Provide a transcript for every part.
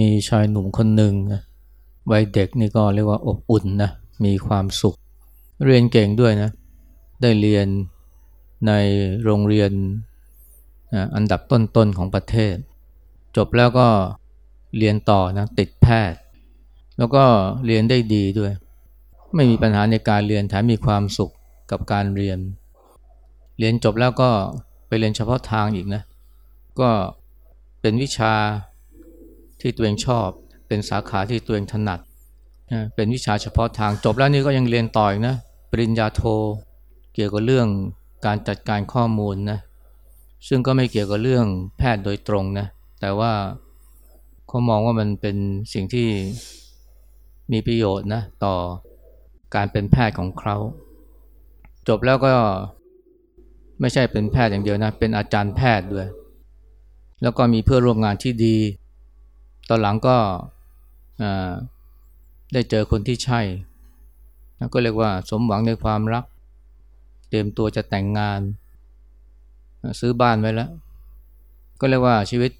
มีชายหนุ่มคนหนึ่งนะวัยเด็กนี่ก็เรียกว่าอบอุ่นนะมีความสุข เรียนเก่งด้วยนะ ได้เรียนในโรงเรียนอันดับต้นๆของประเทศ จบแล้วก็เรียนต่อนะติดแพทย์ แล้วก็เรียนได้ดีด้วย ไม่มีปัญหาในการเรียนแถมมีความสุขกับการเรียน เรียนจบแล้วก็ไปเรียนเฉพาะทางอีกนะ ก็เป็นวิชา ที่ตัวเองชอบ เป็นสาขาที่ตัวเองถนัดเป็นวิชาเฉพาะทางจบแล้วนี่ก็ยังเรียนต่ออีกนะปริญญาโท เกี่ยวกับเรื่องการจัดการข้อมูลนะซึ่งก็ไม่เกี่ยวกับเรื่องแพทย์โดยตรงนะแต่ว่าเขามองว่ามันเป็นสิ่งที่มีประโยชน์นะต่อการเป็นแพทย์ของเขาจบแล้วก็ไม่ใช่เป็นแพทย์อย่างเดียวนะเป็นอาจารย์แพทย์ด้วย แล้วก็มีเพื่อร่วมงานที่ดี ตอนหลังก็ได้เจอคนที่ใช่ ก็เรียกว่าสมหวังในความรัก เตรียมตัวจะแต่งงาน ซื้อบ้านไว้แล้ว ก็เรียกว่าชีวิต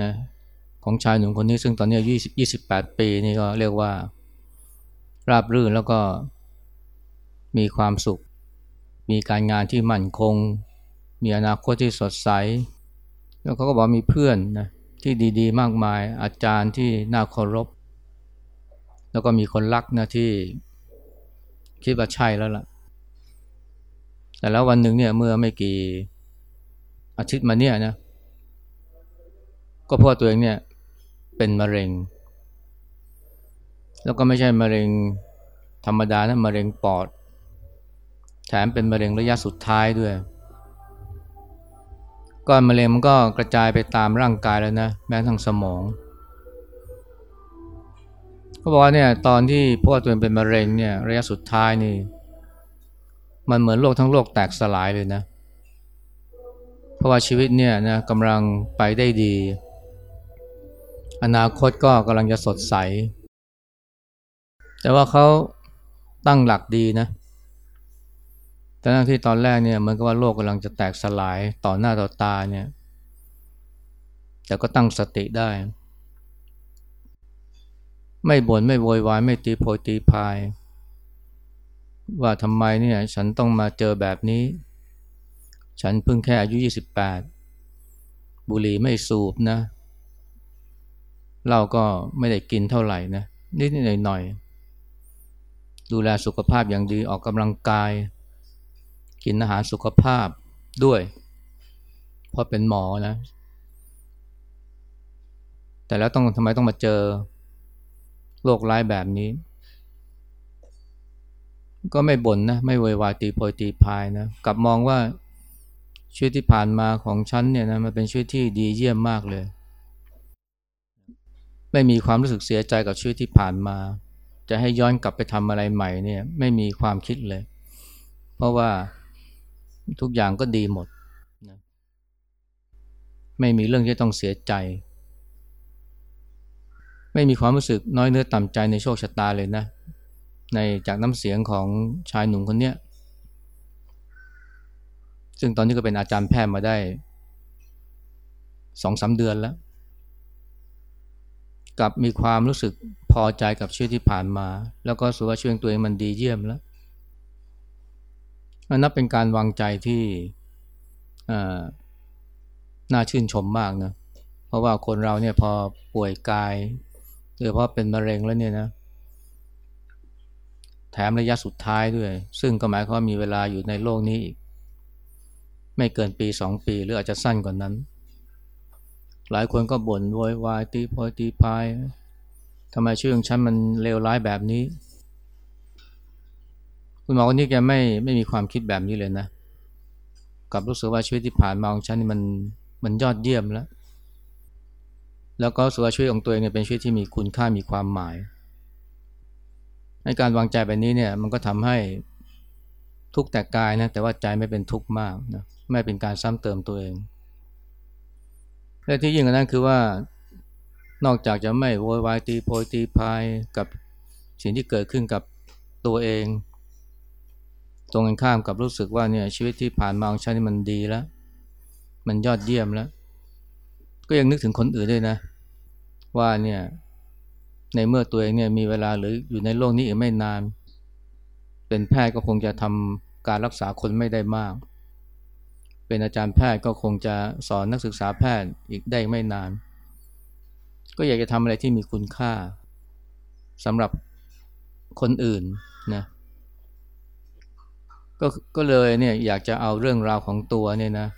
นะของชายหนุ่มคนนี้ซึ่งตอนนี้อายุ28ปีนี่ก็เรียกว่า ราบรื่นแล้วก็มีความสุข มีการงานที่มั่นคง มีอนาคตที่สดใส แล้วเขาก็บอกมีเพื่อนนะ ที่ดีๆ มากมาย อาจารย์ที่น่าเคารพ แล้วก็มีคนรักนะที่คิดว่าใช่แล้วล่ะ แต่แล้ววันหนึ่งเนี่ยเมื่อไม่กี่อาทิตย์มาเนี่ยนะก็พราตัวเองเนี่ยเป็นมะเร็ง แล้วก็ไม่ใช่มะเร็งธรรมดานะมะเร็งปอด แถมเป็นมะเร็งระยะสุดท้ายด้วย ก้อนมะเร็งมันก็กระจายไปตามร่างกายแล้วนะ แม้ทั้งสมองเขาบอกว่าเนี่ยตอนที่พ่อตัวเองเป็นมะเร็งเนี่ยระยะสุดท้ายนี่ มันเหมือนโลกทั้งโลกแตกสลายเลยนะ เพราะว่าชีวิตเนี่ยนะกำลังไปได้ดี อนาคตก็กำลังจะสดใส แต่ว่าเขาตั้งหลักดีนะแต่ ทั้งที่ตอนแรกเนี่ยมันก็ว่าโลกกำลังจะแตกสลายต่อหน้าต่อตาเนี่ย แต่ก็ตั้งสติได้ ไม่บน่นไม่โวยวายไม่ตีโพยตีพาย ว่าทำไมเนี่ยฉันต้องมาเจอแบบนี้ ฉันเพิ่งแค่อายุ 28 บุหรี่ไม่สูบนะเราก็ไม่ได้กินเท่าไหร่นะนิดหน่อยหน่อยดูแลสุขภาพอย่างดีออกกำลังกาย กินอาหารสุขภาพด้วย เพราะเป็นหมอนะ แต่แล้วต้องทำไมต้องมาเจอโรคร้ายแบบนี้ ก็ไม่บ่นนะ ไม่วอยวายตีโพยตีพายนะกลับมองว่าชีวิตที่ผ่านมาของฉันเนี่ยนะมันเป็นชีวิตที่ดีเยี่ยมมากเลย ไม่มีความรู้สึกเสียใจกับชีวิตที่ผ่านมา จะให้ย้อนกลับไปทำอะไรใหม่เนี่ย ไม่มีความคิดเลย เพราะว่า ทุกอย่างก็ดีหมดนะไม่มีเรื่องที่ต้องเสียใจ ไม่มีความรู้สึกน้อยเนื้อต่ำใจในโชคชะตาเลยนะ ในจากน้ำเสียงของชายหนุ่มคนเนี้ยซึ่งตอนนี้ก็เป็นอาจารย์แพทย์มาได้สองสาเดือนแล้วกับมีความรู้สึกพอใจกับชีวิตที่ผ่านมา แล้วก็สุว่าชีวิตตัวเองมันดีเยี่ยมแล้ว นับเป็นการวางใจที่น่าชื่นชมมากนะเพราะว่าคนเราเนี่ยพอป่วยกายโดยเฉพาะเป็นมะเร็งแล้วเนี่ยนะ แถมระยะสุดท้ายด้วย ซึ่งก็หมายความมีเวลาอยู่ในโลกนี้อีก ไม่เกินปีสองปีหรืออาจจะสั้นกว่านั้น หลายคนก็บ่นโวยวายตีโพยตีพายทำไมชื่อของฉันมันเลวร้ายแบบนี้ คุณหมอคนนี้แกไม่ไม่มีความคิดแบบนี้เลยนะกับรู้สึกว่าชีวิตที่ผ่านมาของฉันนี่มันมันยอดเยี่ยมแล้ว แล้วก็สุขชีวิตของตัวเองเนี่ยเป็นชีวิตที่มีคุณค่ามีความหมายในการวางใจแบบนี้เนี่ยมันก็ทำให้ทุกแต่กายนะแต่ว่าใจไม่เป็นทุกข์มากนะไม่เป็นการซ้ำเติมตัวเองและที่ยิ่งกว่านั้นคือว่านอกจากจะไม่โวยวายตีโพยตีพายกับสิ่งที่เกิดขึ้นกับตัวเอง ตรงกันข้ามกับรู้สึกว่าเนี่ยชีวิตที่ผ่านมาของฉันนี่มันดีแล้ว มันยอดเยี่ยมแล้ว ก็ยังนึกถึงคนอื่นด้วยนะ ว่าเนี่ยในเมื่อตัวเองเนี่ยมีเวลาหรืออยู่ในโลกนี้อีกไม่นาน เป็นแพทย์ก็คงจะทำการรักษาคนไม่ได้มาก เป็นอาจารย์แพทย์ก็คงจะสอนนักศึกษาแพทย์อีกได้ไม่นาน ก็อยากจะทำอะไรที่มีคุณค่าสำหรับคนอื่นนะ ก็ก็เลยเนี่ยอยากจะเอาเรื่องราวของตัวเนี่ยนะ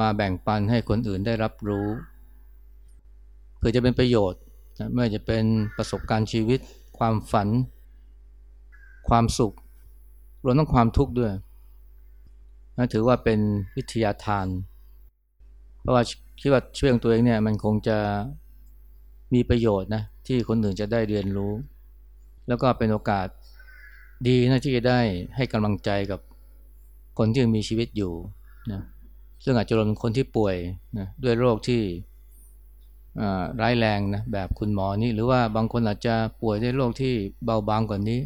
มาแบ่งปันให้คนอื่นได้รับรู้เพื่อจะเป็นประโยชน์นะไม่ว่าจะเป็นประสบการณ์ชีวิต ความฝัน ความสุขรวมทั้งความทุกข์ด้วยนะถือว่าเป็นวิทยาทาน เพราะว่าคิดว่าช่วยตัวเองเนี่ยมันคงจะมีประโยชน์นะที่คนอื่นจะได้เรียนรู้ แล้วก็เป็นโอกาส ดีนะที่ได้ให้กำลังใจกับคนที่ยังมีชีวิตอยู่นะซึ่งอาจจะรวมคนที่ป่วยนะด้วยโรคที่ร้ายแรงนะแบบคุณหมอนี่หรือว่าบางคนอาจจะป่วยด้วยโรคที่เบาบางกว่านี้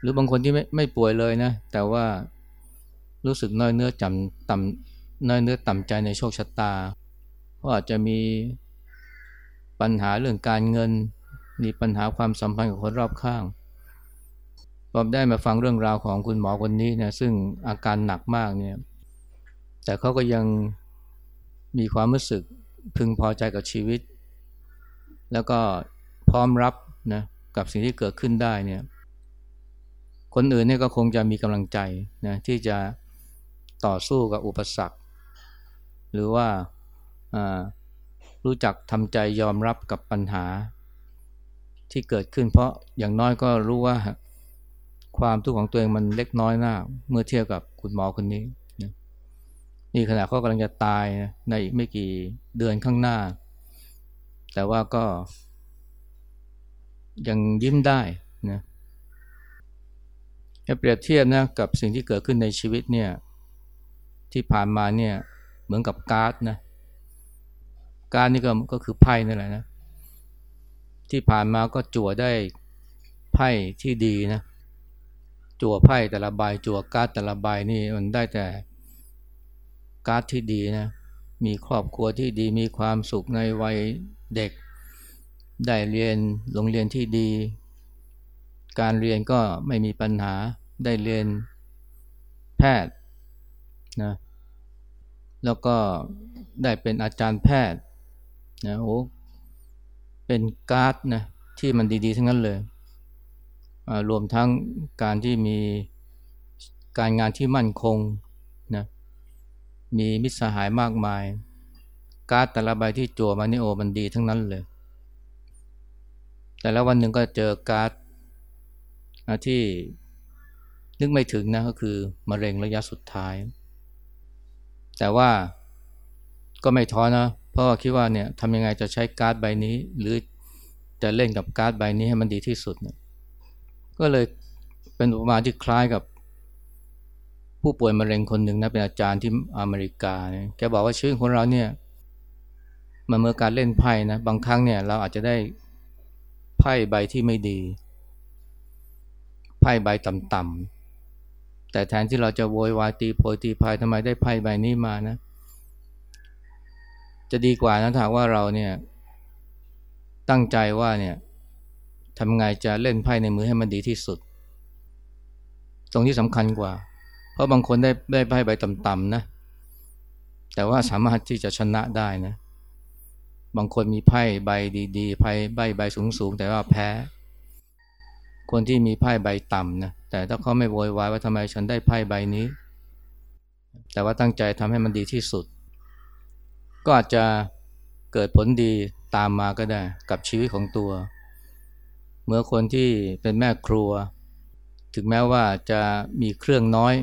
หรือบางคนที่ไม่ไม่ป่วยเลยนะ แต่ว่ารู้สึกน้อยเนื้อจำต่ำน้อยเนื้อต่ำใจในโชคชะตาเพราะอาจจะมีปัญหาเรื่องการเงิน มีปัญหาความสัมพันธ์กับคนรอบข้าง พอได้มาฟังเรื่องราวของคุณหมอคนนี้นี่ยซึ่งอาการหนักมากเนี่ย แต่เขาก็ยังมีความรู้สึกพึงพอใจกับชีวิต แล้วก็พร้อมรับนะกับสิ่งที่เกิดขึ้นได้เนี่ย คนอื่นเนี่ยก็คงจะมีกำลังใจนะที่จะต่อสู้กับอุปสรรค หรือว่ารู้จักทำใจยอมรับกับปัญหาที่เกิดขึ้น เพราะอย่างน้อยก็รู้ว่า ความทุกข์ของตัวเองมันเล็กน้อยมากเมื่อเทียบกับคุณหมอคนนี้นี่ขณะเขากำลังจะตายในอีกไม่กี่เดือนข้างหน้า แต่ว่าก็ ยังยิ้มได้นะเปรียบเทียบนะกับสิ่งที่เกิดขึ้นในชีวิตเนี่ย ที่ผ่านมาเนี่ยเหมือนกับการ์ดนะการ์ดนี่ก็ก็คือไพ่นั่นแหละนะที่ผ่านมาก็จั่วได้ไพ่ที่ดีนะ จั่วไพ่แต่ละใบจั่วการ์ดแต่ละใบนี่มันได้แต่การ์ดที่ดีนะมีครอบครัวที่ดีมีความสุขในวัยเด็ก ได้เรียนโรงเรียนที่ดี การเรียนก็ไม่มีปัญหาได้เรียนแพทย์นะแล้วก็ได้เป็นอาจารย์แพทย์นะโอ้เป็นการ์ดนะที่มันดีๆทั้งนั้นเลย รวมทั้งการที่มีการงานที่มั่นคงนะมีมิตรสหายมากมาย การ์ดแต่ละใบที่จั่วมานี่โอมันดีทั้งนั้นเลย แต่แล้ววันหนึ่งก็เจอการ์ดที่นึกไม่ถึงนะก็คือมะเร็งระยะสุดท้าย แต่ว่าก็ไม่ท้อนะ เพราะว่าคิดว่าเนี่ยทำยังไงจะใช้การ์ดใบนี้ หรือจะเล่นกับการ์ดใบนี้ให้มันดีที่สุดเนี่ย ก็เลยเป็นอุปมาที่คล้ายกับ ผู้ป่วยมะเร็งคนหนึ่งนะเป็นอาจารย์ที่อเมริกาเนี่ยแกบอกว่าชีวิตของเราเนี่ยมันเมื่อการเล่นไพ่นะบางครั้งเนี่ยเราอาจจะได้ไพ่ใบที่ไม่ดี ไพ่ใบต่ำๆแต่แทนที่เราจะโวยวายตีโพยตีพายทำไมได้ไพ่ใบนี้มานะ จะดีกว่านะถ้าว่าเราเนี่ยตั้งใจว่าเนี่ย ทำไงจะเล่นไพ่ในมือให้มันดีที่สุด ตรงที่สำคัญกว่า เพราะบางคนได้ได้ไพ่ใบต่ำๆนะ แต่ว่าสามารถที่จะชนะได้นะ บางคนมีไพ่ใบดีๆไพ่ใบใบสูงๆแต่ว่าแพ้ คนที่มีไพ่ใบต่ำนะแต่ถ้าเขาไม่โวยวายว่าทำไมฉันได้ไพ่ใบนี้ แต่ว่าตั้งใจทำให้มันดีที่สุด ก็อาจจะเกิดผลดีตามมาก็ได้กับชีวิตของตัว มื่อคนที่เป็นแม่ครัว ถึงแม้ว่าจะมีเครื่องน้อย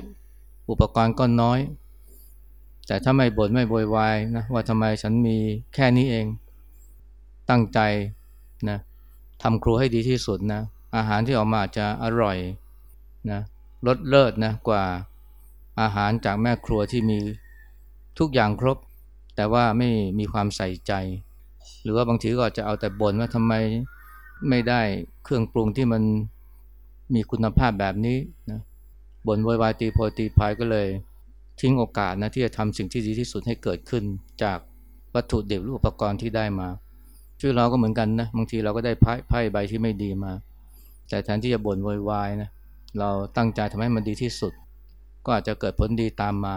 อุปกรณ์ก็น้อย แต่ถ้าไม่บน่นไม่โวยวายนะว่าทำไมฉันมีแค่นี้เอง ตั้งใจนะทำครัวให้ดีที่สุดนะ อาหารที่ออกมาจะอร่อยนะรสเลิศนะกว่าอาหารจากแม่ครัวที่มีทุกอย่างครบ แต่ว่าไม่มีความใส่ใจ หรือว่าบางทีก็จะเอาแต่บ่นว่าทำไม ไม่ได้เครื่องปรุงที่มันมีคุณภาพแบบนี้นะบนวยวายตีโพตีพายก็เลย ทิ้งโอกาสนะที่จะทำสิ่งที่ดีที่สุดให้เกิดขึ้น จากวัตถุดิบหรืออุปกรณ์ที่ได้มาชีวิตเราก็เหมือนกันนะบางทีเราก็ได้ไพ่ไพ่ใบที่ไม่ดีมา แต่แทนที่จะบ่นโวยวายนะเราตั้งใจทำให้มันดีที่สุด ก็อาจจะเกิดผลดีตามมา